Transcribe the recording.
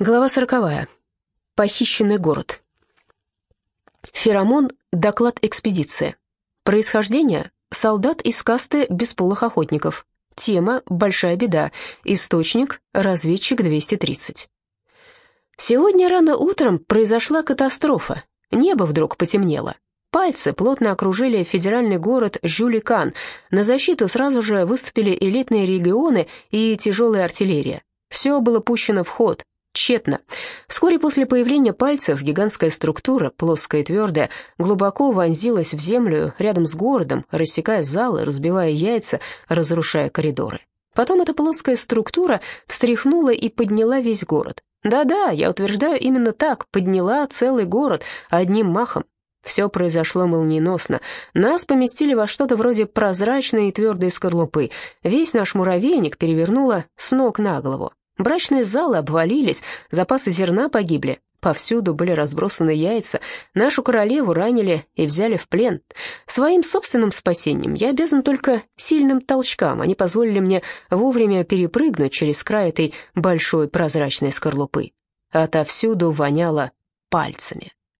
Глава сороковая. Похищенный город. Феромон. Доклад экспедиции. Происхождение. Солдат из касты бесполых охотников. Тема «Большая беда». Источник «Разведчик 230». Сегодня рано утром произошла катастрофа. Небо вдруг потемнело. Пальцы плотно окружили федеральный город Жюликан. На защиту сразу же выступили элитные регионы и тяжелая артиллерия. Все было пущено в ход. Тщетно. Вскоре после появления пальцев гигантская структура, плоская и твердая, глубоко вонзилась в землю рядом с городом, рассекая залы, разбивая яйца, разрушая коридоры. Потом эта плоская структура встряхнула и подняла весь город. Да-да, я утверждаю именно так, подняла целый город одним махом. Все произошло молниеносно. Нас поместили во что-то вроде прозрачной и твердой скорлупы. Весь наш муравейник перевернуло с ног на голову. Брачные залы обвалились, запасы зерна погибли, повсюду были разбросаны яйца, нашу королеву ранили и взяли в плен. Своим собственным спасением я обязан только сильным толчкам, они позволили мне вовремя перепрыгнуть через край этой большой прозрачной скорлупы. Отовсюду воняло пальцами.